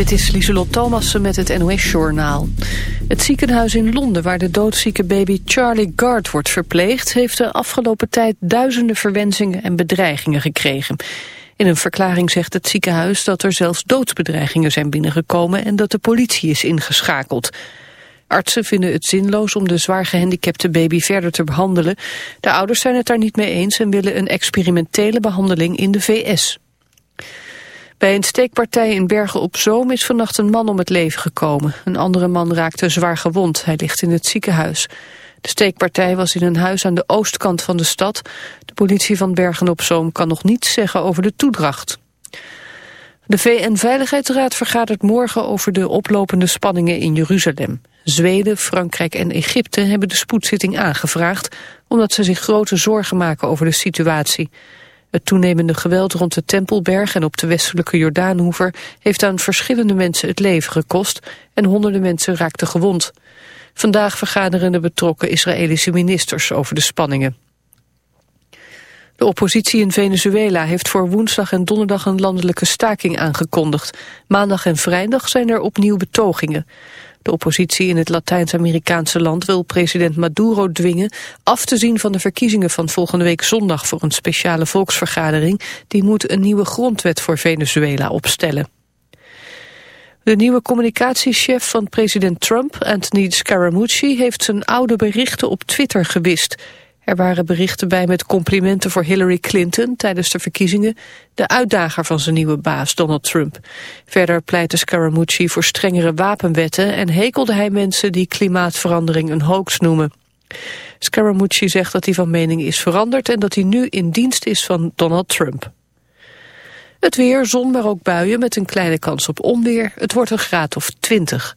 Dit is Lieselot Thomassen met het NOS-journaal. Het ziekenhuis in Londen waar de doodzieke baby Charlie Gard wordt verpleegd... heeft de afgelopen tijd duizenden verwensingen en bedreigingen gekregen. In een verklaring zegt het ziekenhuis dat er zelfs doodsbedreigingen zijn binnengekomen... en dat de politie is ingeschakeld. Artsen vinden het zinloos om de zwaar gehandicapte baby verder te behandelen. De ouders zijn het daar niet mee eens en willen een experimentele behandeling in de VS. Bij een steekpartij in Bergen op Zoom is vannacht een man om het leven gekomen. Een andere man raakte zwaar gewond. Hij ligt in het ziekenhuis. De steekpartij was in een huis aan de oostkant van de stad. De politie van Bergen op Zoom kan nog niets zeggen over de toedracht. De VN-veiligheidsraad vergadert morgen over de oplopende spanningen in Jeruzalem. Zweden, Frankrijk en Egypte hebben de spoedzitting aangevraagd... omdat ze zich grote zorgen maken over de situatie. Het toenemende geweld rond de Tempelberg en op de westelijke Jordaanhoever heeft aan verschillende mensen het leven gekost en honderden mensen raakten gewond. Vandaag vergaderen de betrokken Israëlische ministers over de spanningen. De oppositie in Venezuela heeft voor woensdag en donderdag een landelijke staking aangekondigd. Maandag en vrijdag zijn er opnieuw betogingen. De oppositie in het Latijns-Amerikaanse land wil president Maduro dwingen af te zien van de verkiezingen van volgende week zondag voor een speciale volksvergadering. Die moet een nieuwe grondwet voor Venezuela opstellen. De nieuwe communicatiechef van president Trump, Anthony Scaramucci, heeft zijn oude berichten op Twitter gewist. Er waren berichten bij met complimenten voor Hillary Clinton tijdens de verkiezingen, de uitdager van zijn nieuwe baas Donald Trump. Verder pleitte Scaramucci voor strengere wapenwetten en hekelde hij mensen die klimaatverandering een hoax noemen. Scaramucci zegt dat hij van mening is veranderd en dat hij nu in dienst is van Donald Trump. Het weer, zon, maar ook buien met een kleine kans op onweer. Het wordt een graad of 20.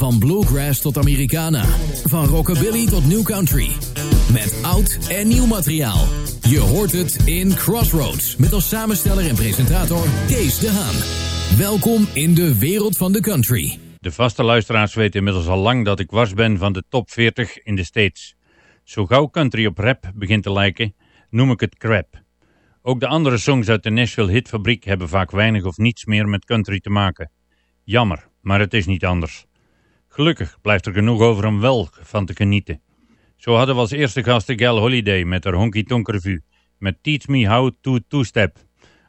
Van bluegrass tot Americana. Van rockabilly tot new country. Met oud en nieuw materiaal. Je hoort het in Crossroads. Met als samensteller en presentator Kees de Haan. Welkom in de wereld van de country. De vaste luisteraars weten inmiddels al lang dat ik wars ben van de top 40 in de States. Zo gauw country op rap begint te lijken, noem ik het crap. Ook de andere songs uit de Nashville Hitfabriek hebben vaak weinig of niets meer met country te maken. Jammer, maar het is niet anders. Gelukkig blijft er genoeg over om wel van te genieten. Zo hadden we als eerste gast de Gal Holiday met haar Honky Tonk Revue met Teach Me How to Two-Step.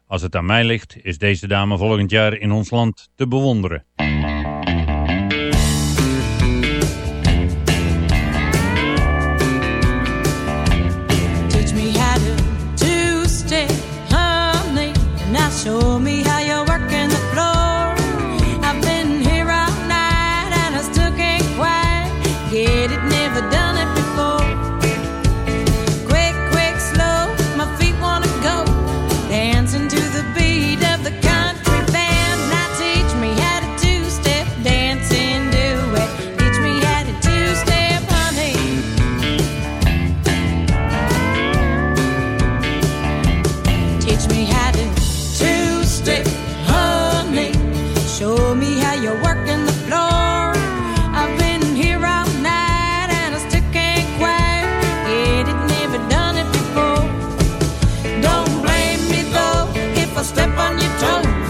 Als het aan mij ligt, is deze dame volgend jaar in ons land te bewonderen. step on your toes.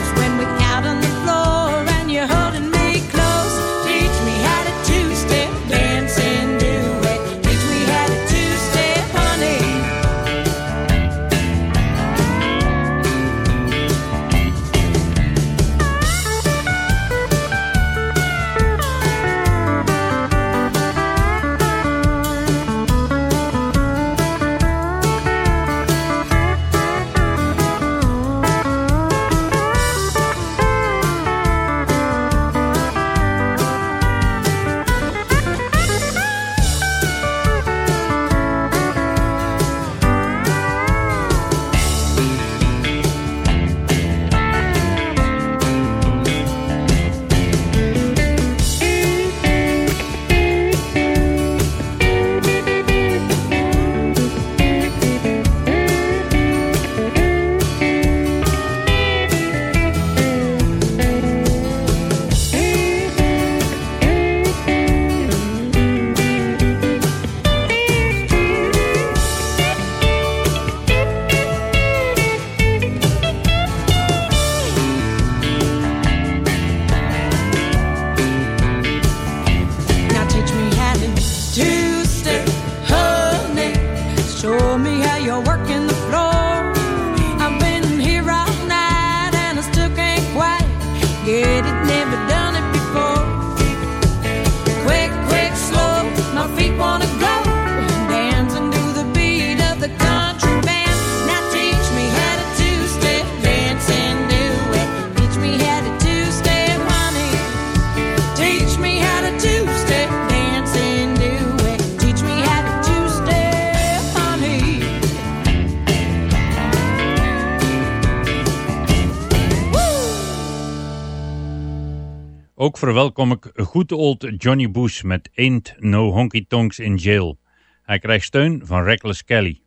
Ook verwelkom ik goed old Johnny Bush met Ain't No Honky Tonks in Jail. Hij krijgt steun van Reckless Kelly.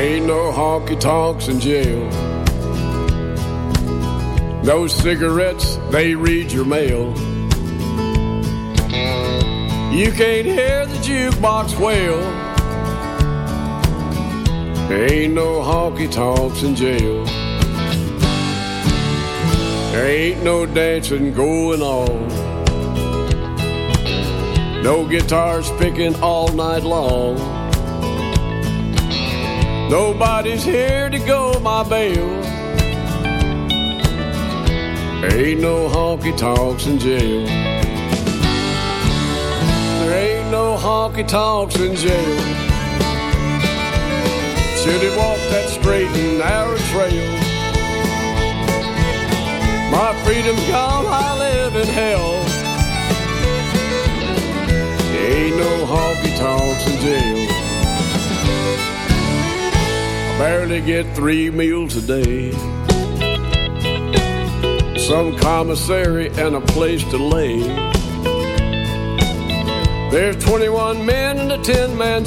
Ain't no honky tonks in jail. No cigarettes, they read your mail. You can't hear the jukebox wail. Ain't no honky tonks in jail. There ain't no dancing going on. No guitars picking all night long. Nobody's here to go my bail. Ain't no honky tonks in jail. There ain't no honky tonks in jail. Should have walked that straight and narrow trail. My freedom's gone, I live in hell. Ain't no honky tonks in jail. I barely get three meals a day. Some commissary and a place to lay. There's 21 men in a 10 man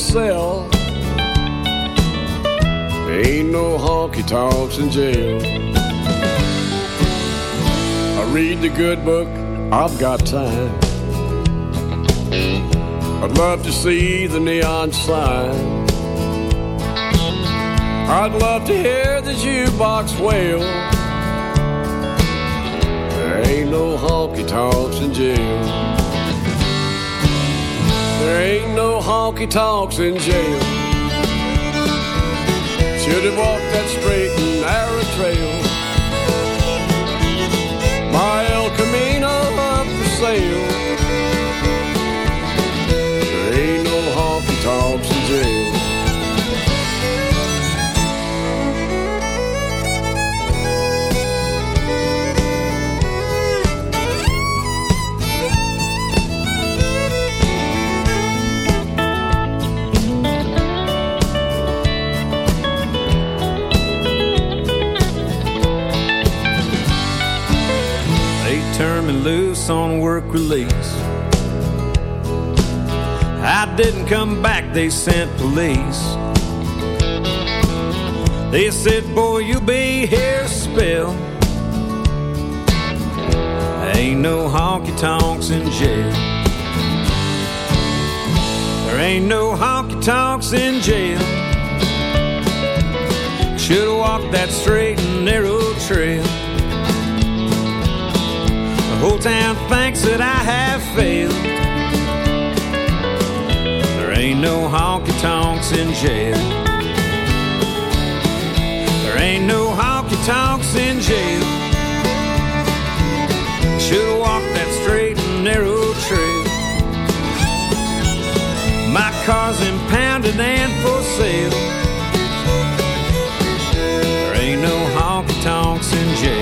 cell. Ain't no honky tonks in jail. I read the good book, I've got time. I'd love to see the neon sign. I'd love to hear the jukebox wail. There ain't no honky tonks in jail. There ain't no honky tonks in jail. Should have walked that straight and narrow trail. My El Camino up for sale. On work release. I didn't come back, they sent police. They said, Boy, you'll be here a spell. Ain't no honky tonks in jail. There ain't no honky tonks in jail. Should've walked that straight and narrow trail. Whole town thinks that I have failed. There ain't no honky tonks in jail. There ain't no honky tonks in jail. Should've walked that straight and narrow trail. My car's impounded and for sale. There ain't no honky tonks in jail.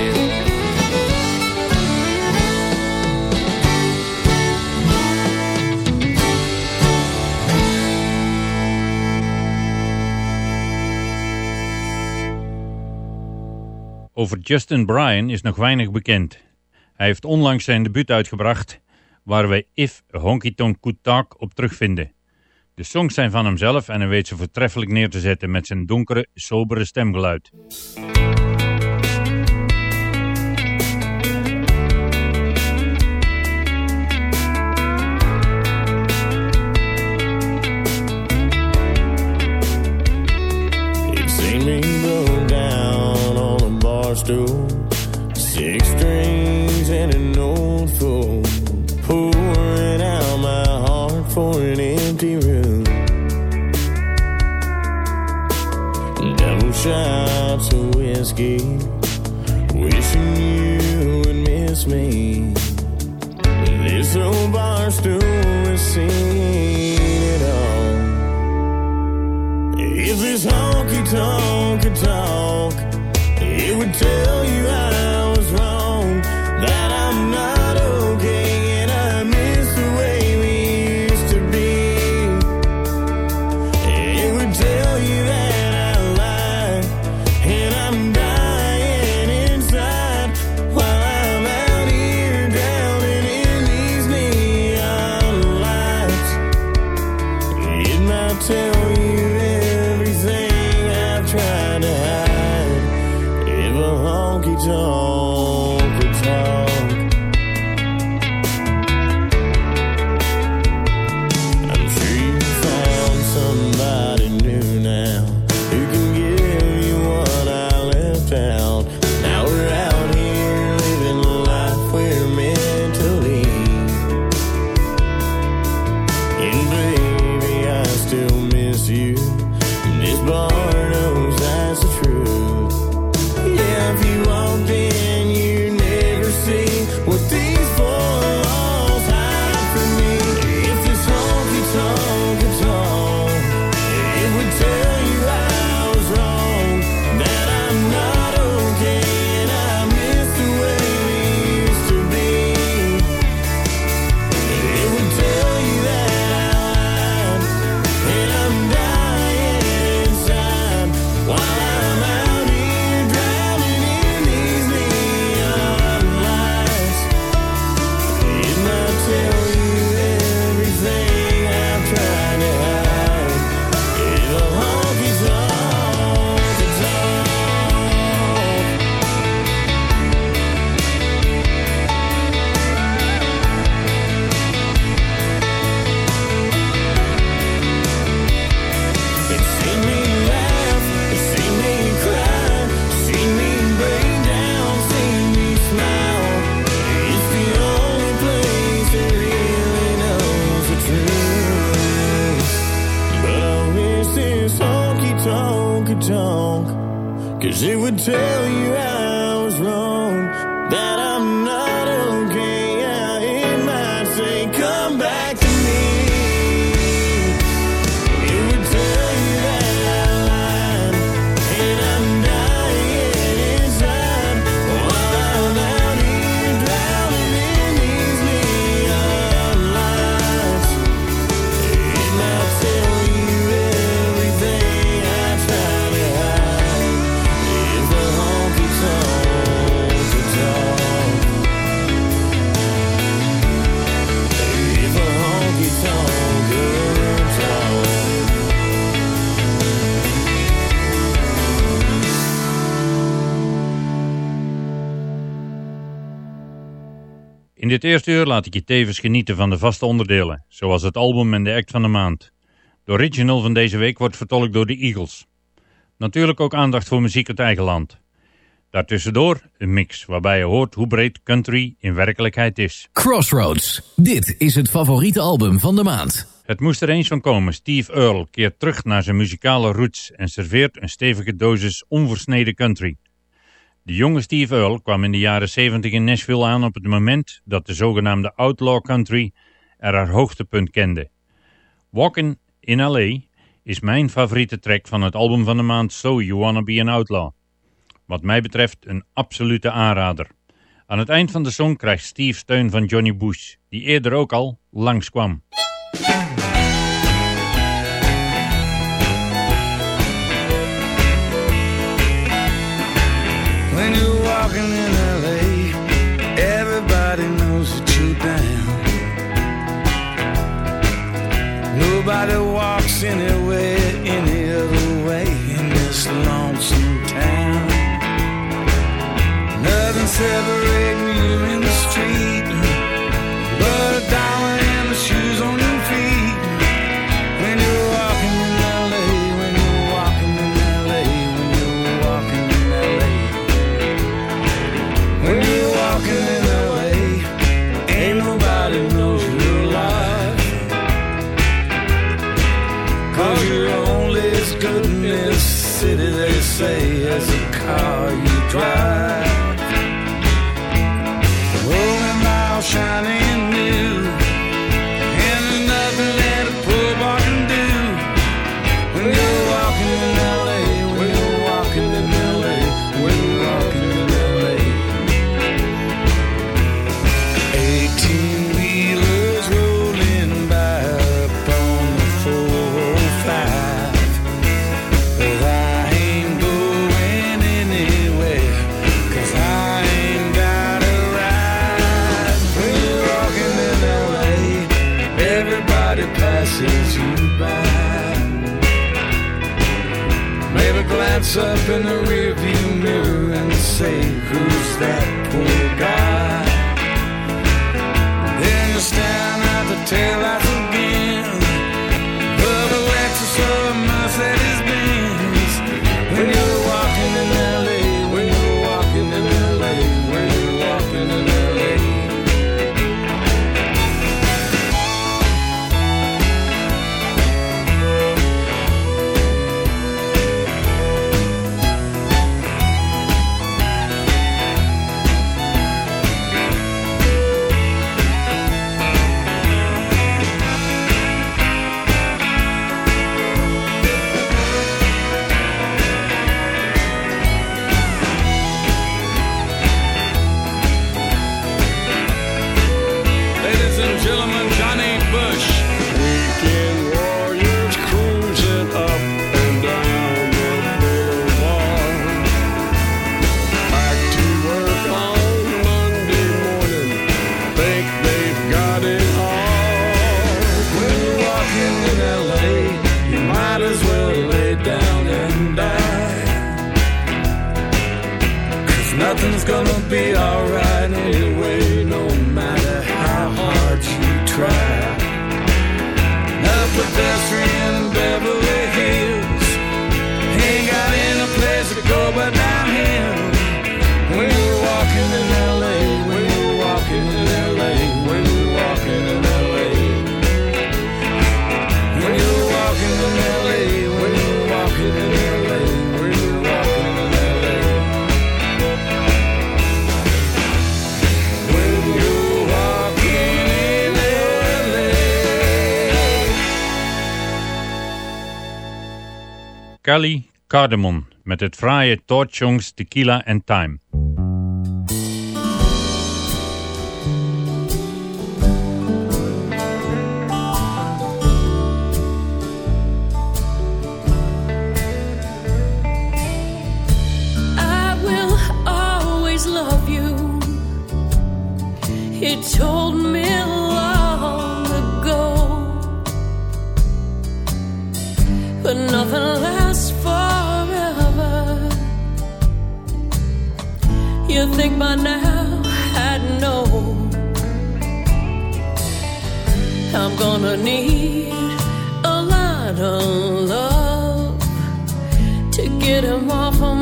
Over Justin Bryan is nog weinig bekend. Hij heeft onlangs zijn debuut uitgebracht, waar wij If Honky Tonk Could Talk op terugvinden. De songs zijn van hemzelf en hij weet ze voortreffelijk neer te zetten met zijn donkere, sobere stemgeluid. Bar stool, six strings and an old fool, pouring out my heart for an empty room. Double shots of whiskey, wishing you would miss me. This old bar stool has seen it all. If this honky tonk could talk, would tell you I Het eerste uur laat ik je tevens genieten van de vaste onderdelen, zoals het album en de act van de maand. De original van deze week wordt vertolkt door de Eagles. Natuurlijk ook aandacht voor muziek uit eigen land. Daartussendoor een mix waarbij je hoort hoe breed country in werkelijkheid is. Crossroads, dit is het favoriete album van de maand. Het moest er eens van komen. Steve Earle keert terug naar zijn muzikale roots en serveert een stevige dosis onversneden country. De jonge Steve Earle kwam in de jaren 70 in Nashville aan op het moment dat de zogenaamde outlaw country er haar hoogtepunt kende. Walkin' in L.A. is mijn favoriete track van het album van de maand So You Wanna Be An Outlaw. Wat mij betreft een absolute aanrader. Aan het eind van de song krijgt Steve steun van Johnny Bush, die eerder ook al langskwam. kwam. Nobody walks anywhere any other way in this lonesome town. Nothing separates. and gentlemen, Johnny Bush. Weekend warriors cruising up and down the boulevard. Back to work on Monday morning, think they've got it all. When you're walking in L.A., you might as well lay down and die. Cause nothing's gonna be alright. Kelly Cardamon met het fraaie Torchongs Tequila and Time. I will always love you. It told you think by now? I'd know. I'm gonna need a lot of love to get him off of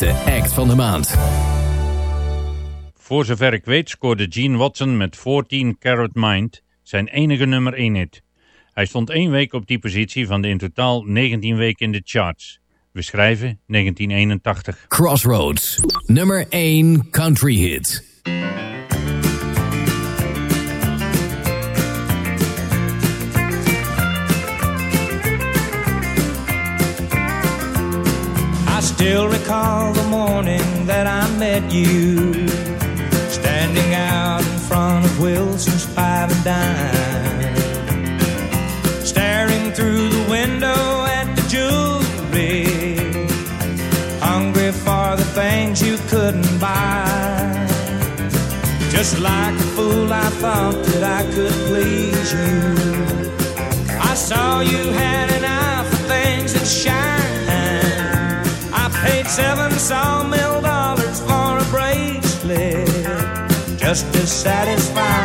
met de act van de maand. Voor zover ik weet scoorde Gene Watson met 14 Carrot Mind zijn enige nummer 1 hit. Hij stond één week op die positie van de in totaal 19 weken in de charts. We schrijven 1981. Crossroads, nummer 1 country hit. Still recall the morning that I met you, standing out in front of Wilson's Five and Dime, staring through the window at the jewelry, hungry for the things you couldn't buy. Just like a fool, I thought that I could please you. I saw you had an eye just dissatisfied.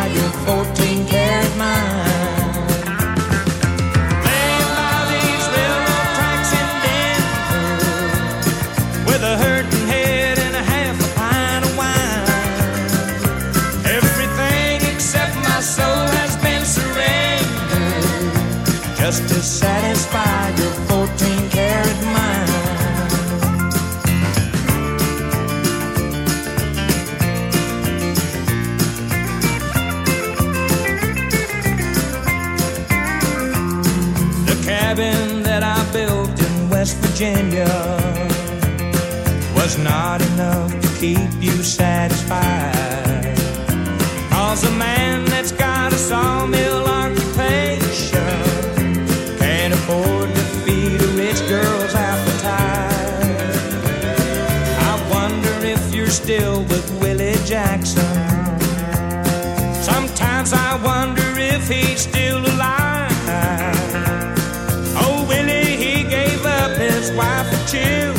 Not enough to keep you satisfied. Cause a man that's got a sawmill occupation can't afford to feed a rich girl's appetite. I wonder if you're still with Willie Jackson. Sometimes I wonder if he's still alive. Oh, Willie, he gave up his wife and children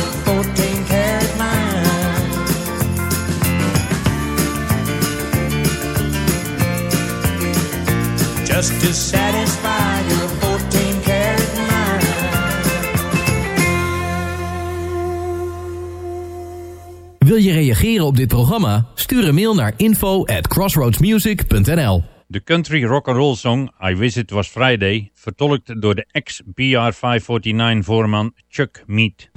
Wil je reageren op dit programma? Stuur een mail naar info at crossroadsmusic.nl De country rock and roll song I Wish It Was Friday, vertolkt door de ex-BR 549 voorman Chuck Mead.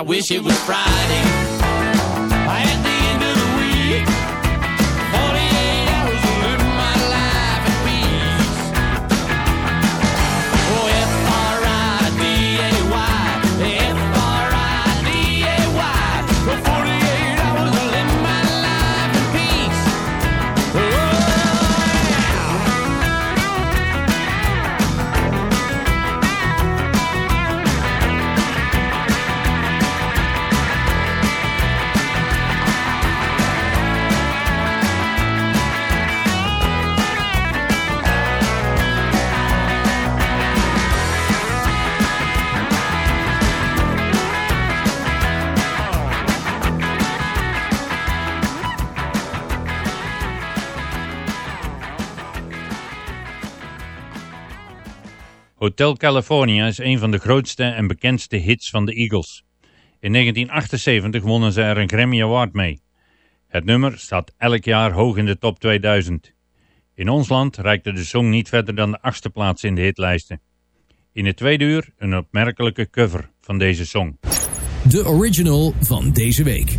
I wish it was Friday. Hotel California is een van de grootste en bekendste hits van de Eagles. In 1978 wonnen ze er een Grammy Award mee. Het nummer staat elk jaar hoog in de top 2000. In ons land reikte de song niet verder dan de achtste plaats in de hitlijsten. In het tweede uur een opmerkelijke cover van deze song. De original van deze week.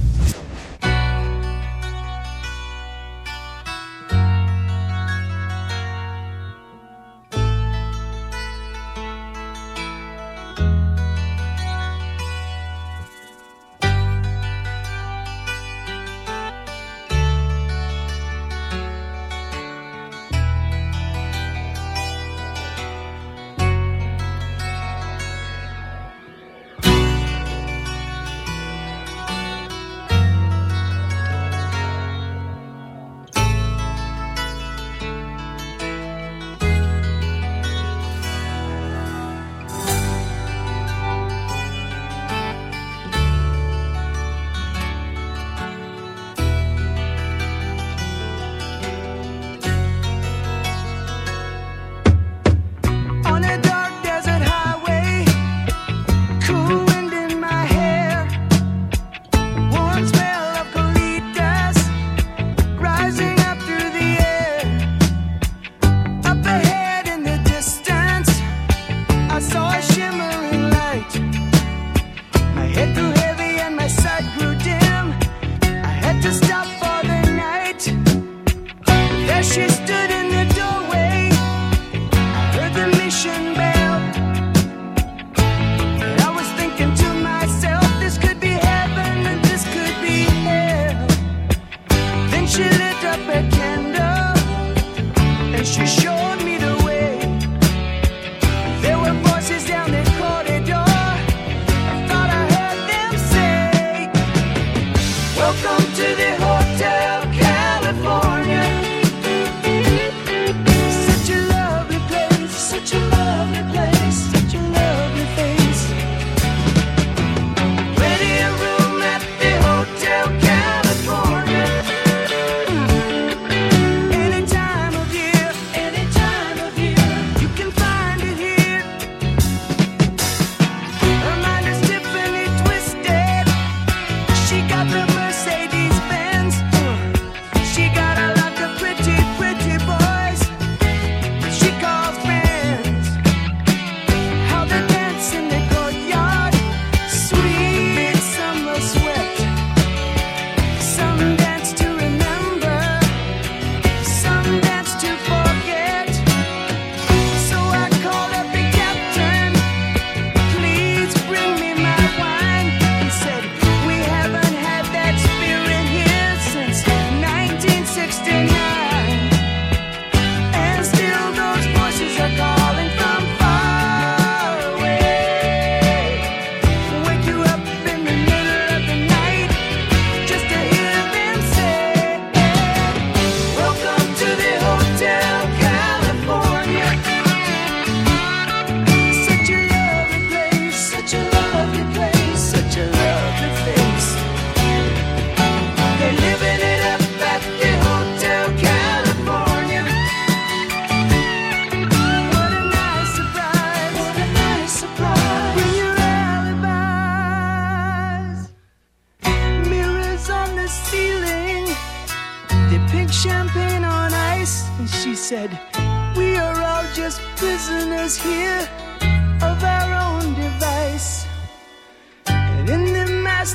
city hall.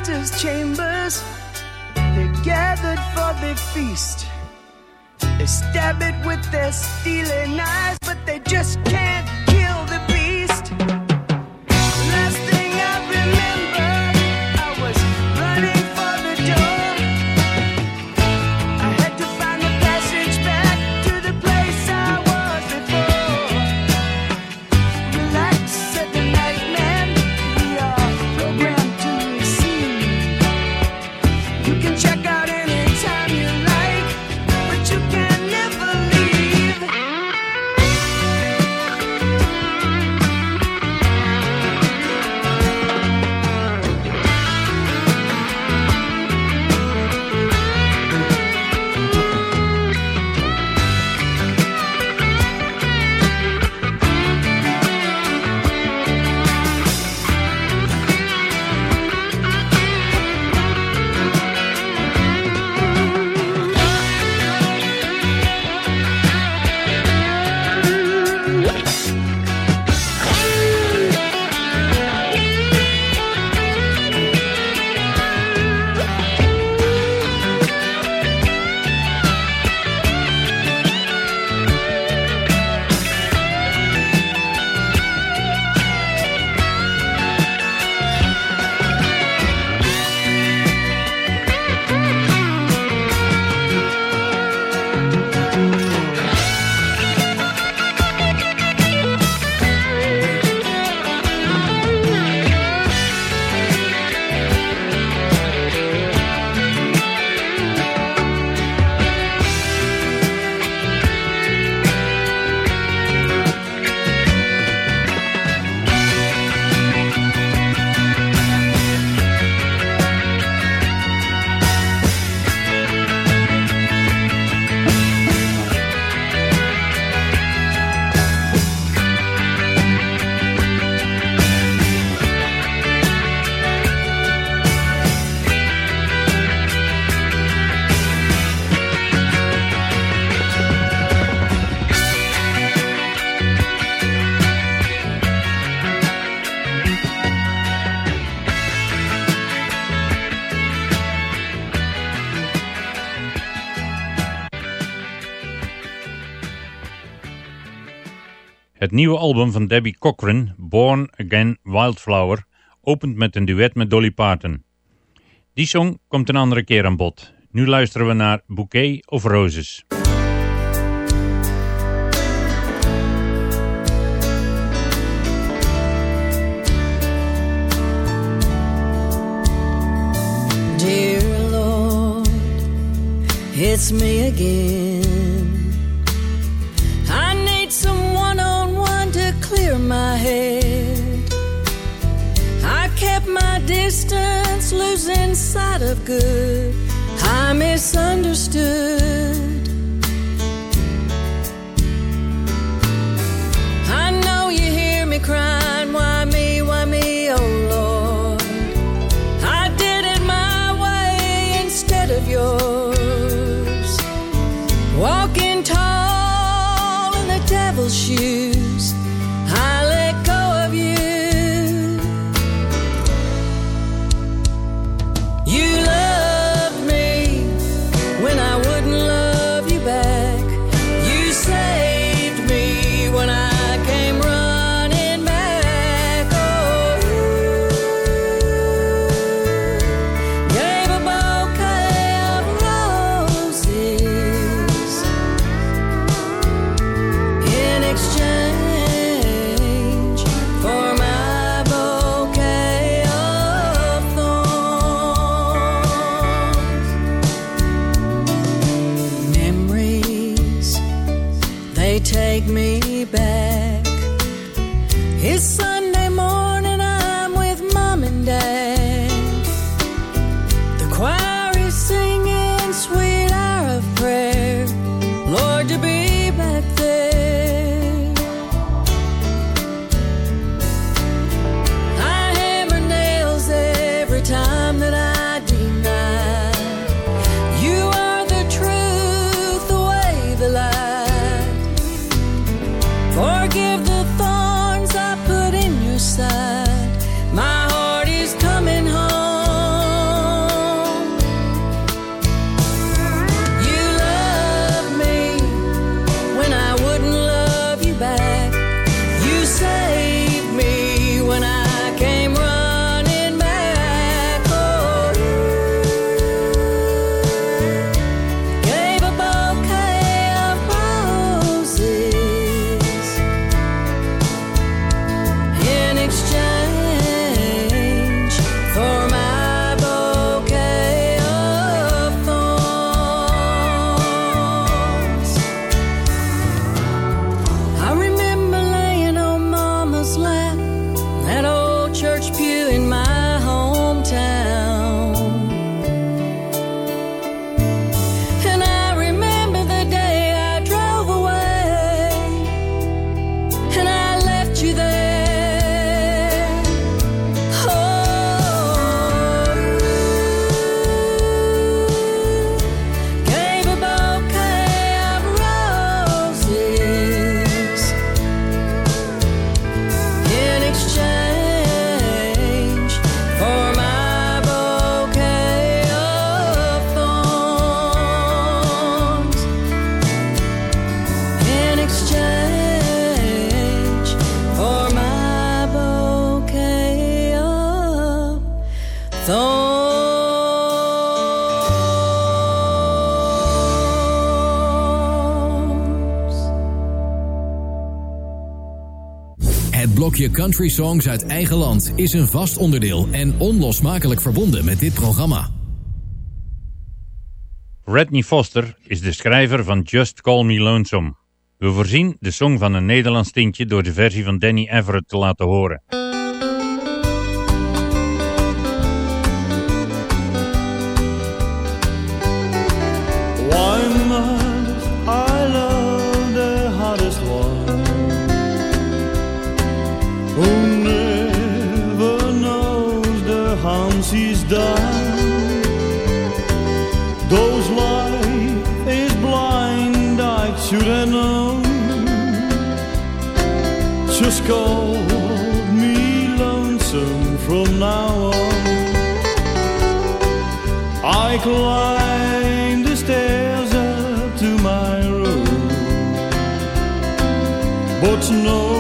master's chambers. They gathered for the feast. They stab it with their stealing eyes, but they just can't nieuwe album van Debbie Cochran, Born Again Wildflower, opent met een duet met Dolly Parton. Die song komt een andere keer aan bod. Nu luisteren we naar Bouquet of Roses. Dear Lord, it's me again clear my head. I kept my distance, losing sight of good. I misunderstood. I know you hear me crying. Why Country Songs uit eigen land is een vast onderdeel en onlosmakelijk verbonden met dit programma. Redney Foster is de schrijver van Just Call Me Lonesome. We voorzien de song van een Nederlands tintje door de versie van Danny Everett te laten horen. From now on. I climb the stairs up to my room, but no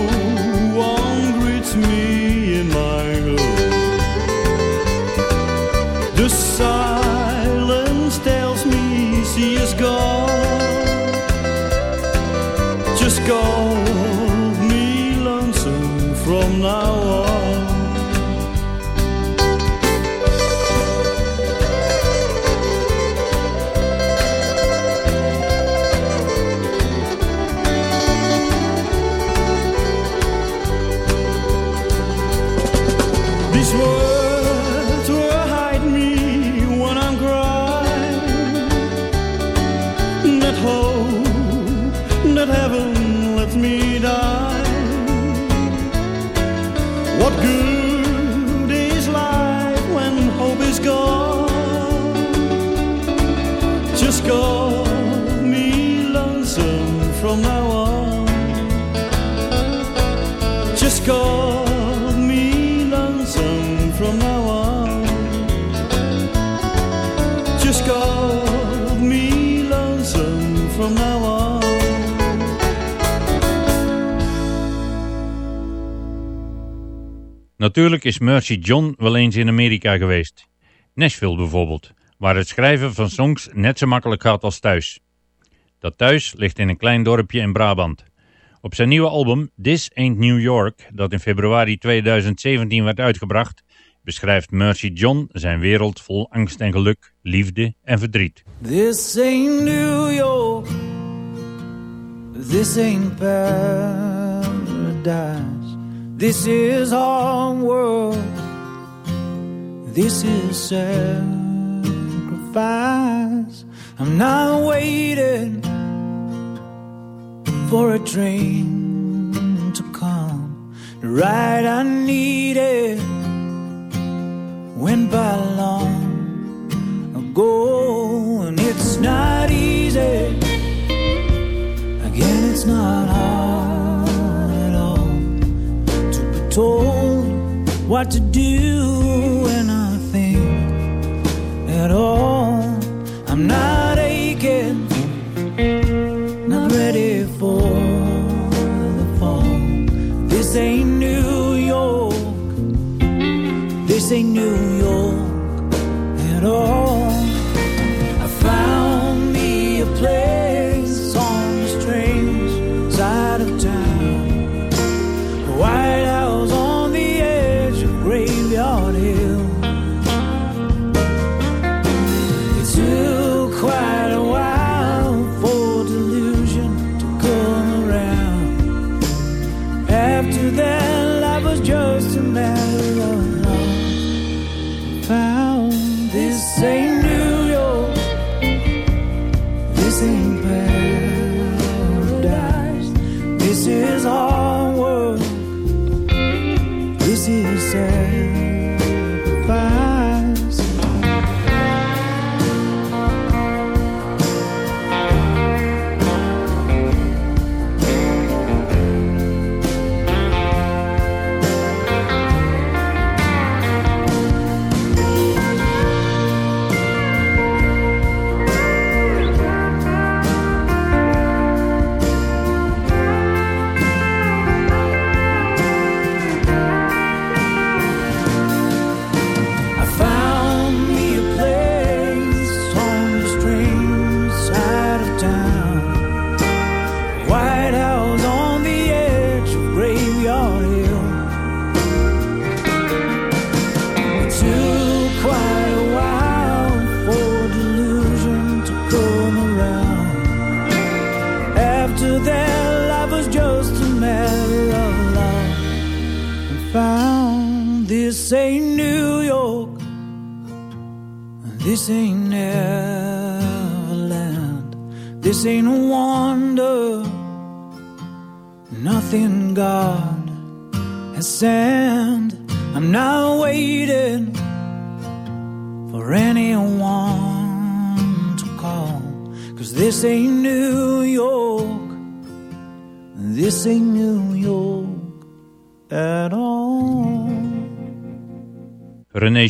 Natuurlijk is Mercy John wel eens in Amerika geweest. Nashville bijvoorbeeld, waar het schrijven van songs net zo makkelijk gaat als thuis. Dat thuis ligt in een klein dorpje in Brabant. Op zijn nieuwe album This Ain't New York, dat in februari 2017 werd uitgebracht, beschrijft Mercy John zijn wereld vol angst en geluk, liefde en verdriet. This ain't New York. This ain't paradise. This is our world. This is sacrifice. I'm not waiting for a train to come. The ride I needed went by long ago, and it's not easy. Again, it's not hard told what to do when I think at all. I'm not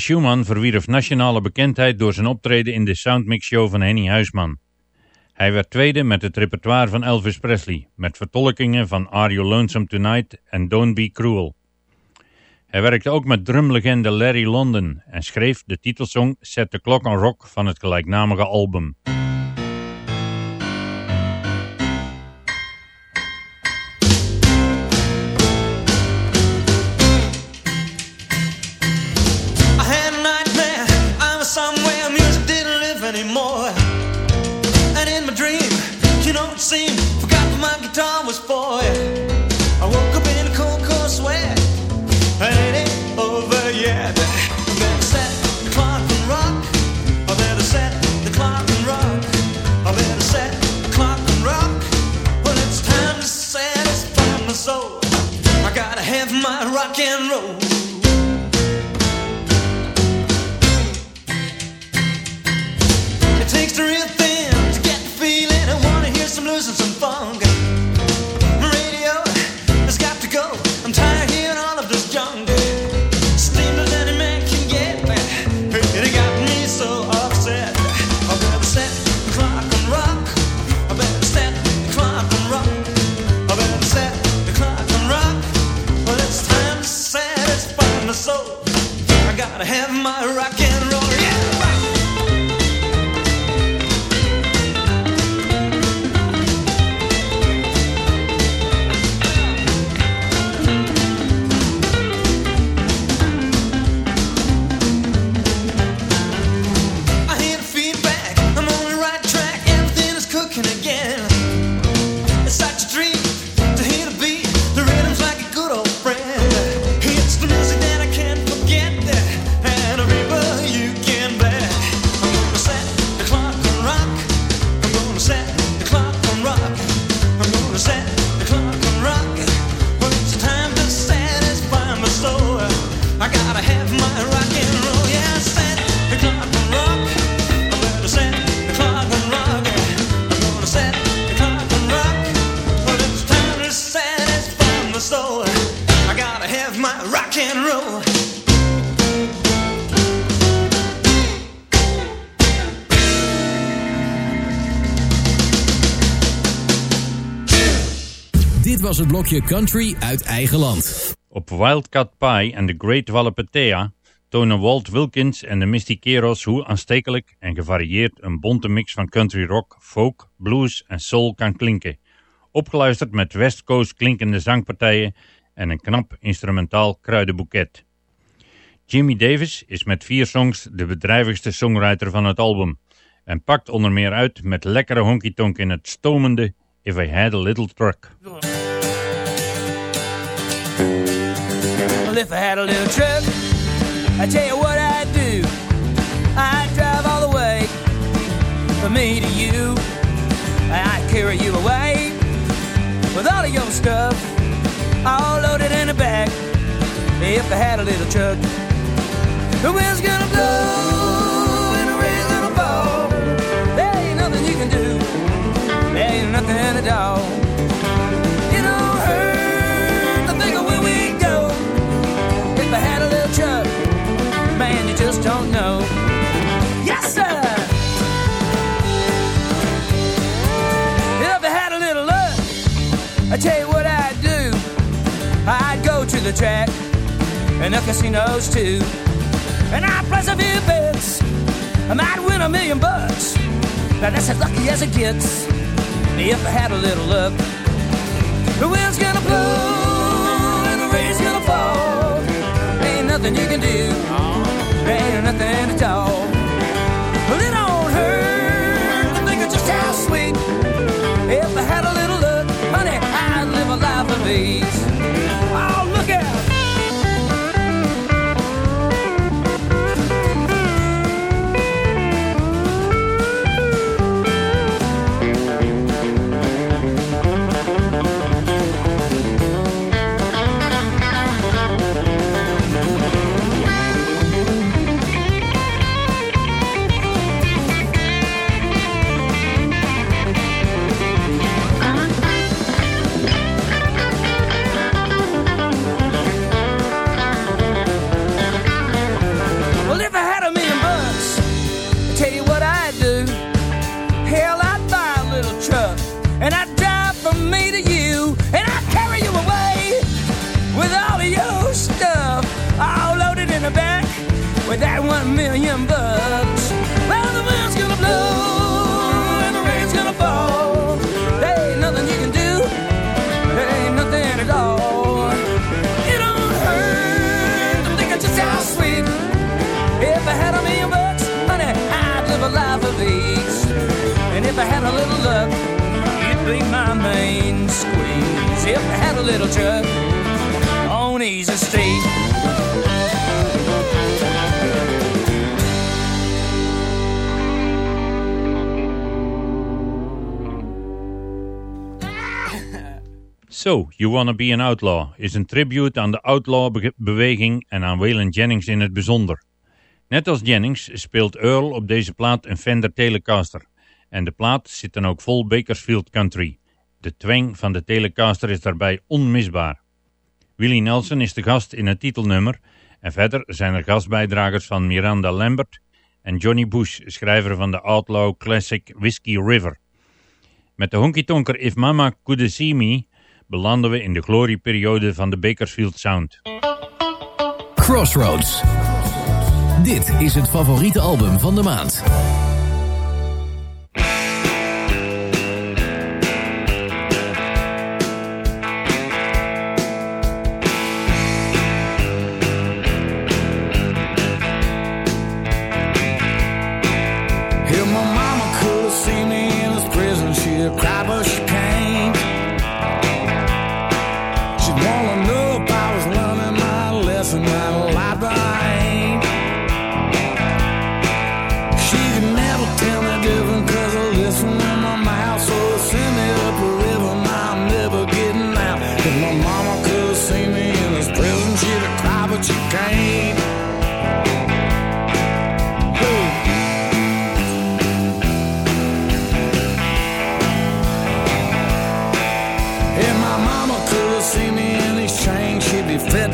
Schumann verwierf nationale bekendheid door zijn optreden in de Soundmix Show van Henny Huisman. Hij werd tweede met het repertoire van Elvis Presley, met vertolkingen van Are You Lonesome Tonight en Don't Be Cruel. Hij werkte ook met drumlegende Larry London en schreef de titelsong Set the Clock on Rock van het gelijknamige album. My rock and roll. Dit was het blokje Country uit eigen land. Op Wildcat Pie en The Great Wallapettea tonen Walt Wilkins en de Mystiqueros hoe aanstekelijk en gevarieerd een bonte mix van country rock, folk, blues en soul kan klinken. Opgeluisterd met West Coast klinkende zangpartijen en een knap instrumentaal kruidenboeket. Jimmy Davis is met vier songs de bedrijvigste songwriter van het album en pakt onder meer uit met lekkere honky-tonk in het stomende If I Had a Little Truck. If I had a little truck, tell you what do. Drive all the way from me to you. I'd carry you away with all of stuff, all loaded in the back. If I had a little truck, the wind's gonna blow and the rain's gonna fall. There ain't nothing you can do. There ain't nothing at all. It don't hurt we go. If I had a little truck, man, you just don't know. Yes, sir. If I had a little luck, I tell you what the track and the casinos too, and I'd place a few bets. I might win a million bucks. Now that's as lucky as it gets. If I had a little luck, the wind's gonna blow and the rain's gonna fall. Ain't nothing you can do. Ain't nothing at all. You Wanna Be an Outlaw is een tribute aan de outlaw-beweging en aan Waylon Jennings in het bijzonder. Net als Jennings speelt Earl op deze plaat een Fender Telecaster. En de plaat zit dan ook vol Bakersfield Country. De twang van de Telecaster is daarbij onmisbaar. Willie Nelson is de gast in het titelnummer en verder zijn er gastbijdragers van Miranda Lambert en Johnny Bush, schrijver van de Outlaw Classic Whiskey River. Met de honky-tonker If Mama Could See Me belanden we in de glorieperiode van de Bakersfield Sound. Crossroads. Dit is het favoriete album van de maand.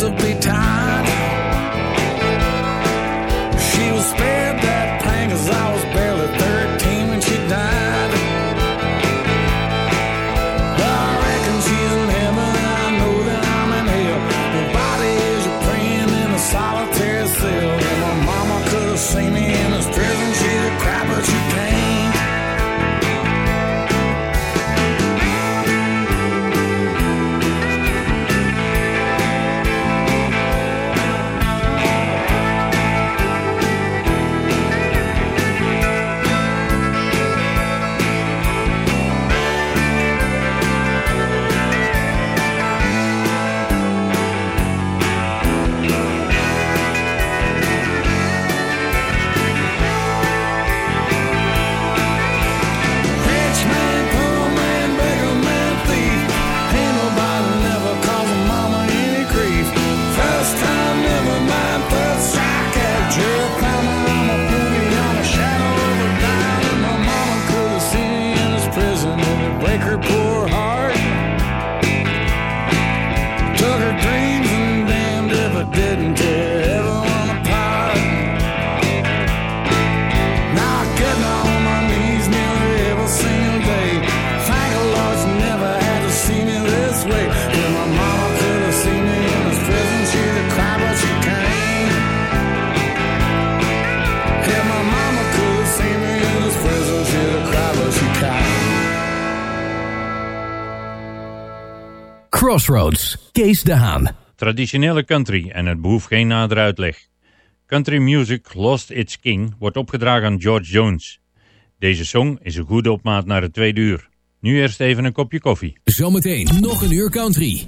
multiply tired. Crossroads. Kees de Haan. Traditionele country en het behoeft geen nader uitleg. Country Music Lost Its King wordt opgedragen aan George Jones. Deze song is een goede opmaat naar het tweede uur. Nu eerst even een kopje koffie. Zometeen nog een uur country.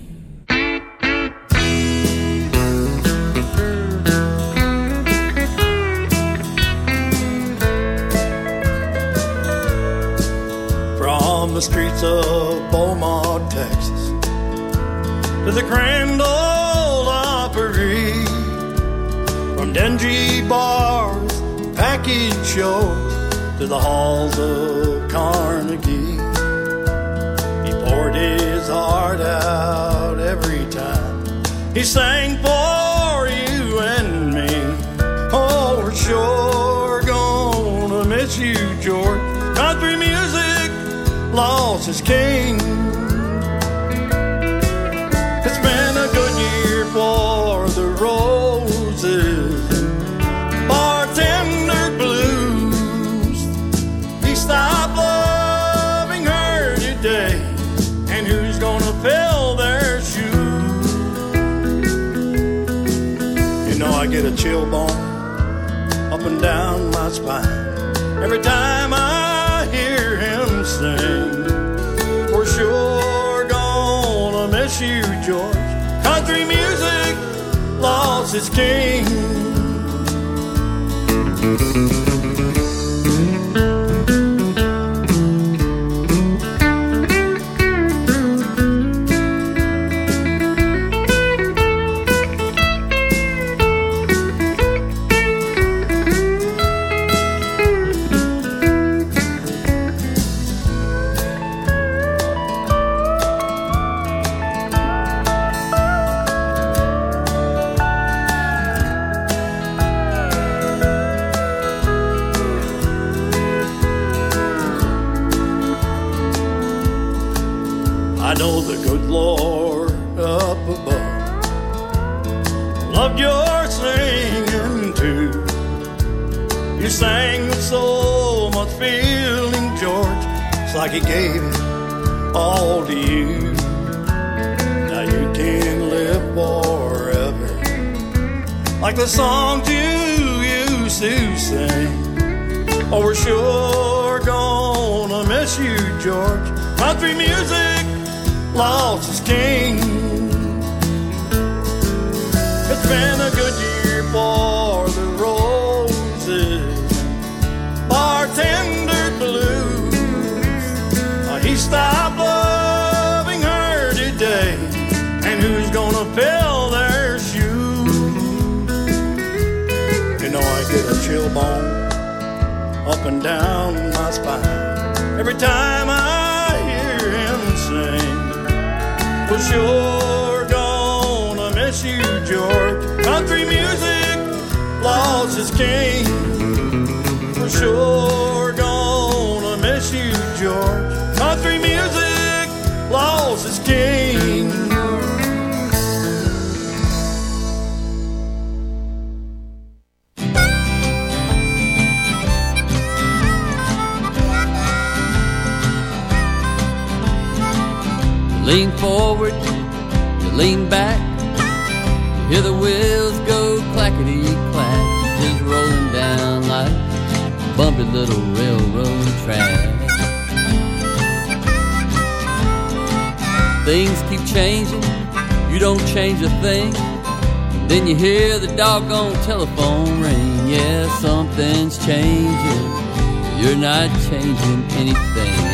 From the streets of Beaumont, Texas, to the Grand old Opry, from dingy bars, package shows, to the halls of Carnegie. He poured his heart out every time he sang for you and me. Oh, we're sure gonna miss you, George. Country music lost its king. Down my spine every time I hear him sing. For sure, gonna miss you, George. Country music lost its king. Feeling, George. It's like He gave it all to you. Now you can live forever, like the songs you used to sing. Oh, we're sure gonna miss you, George. Country music lost its king. It's been a good year for up and down my spine every time I hear him sing. For sure, gonna miss you, George. Country music lost its king. For sure, forward, you lean back, you hear the wheels go clackety clack, just rolling down like a bumpy little railroad track. Things keep changing, you don't change a thing. Then you hear the doggone telephone ring. Yeah, something's changing. You're not changing anything.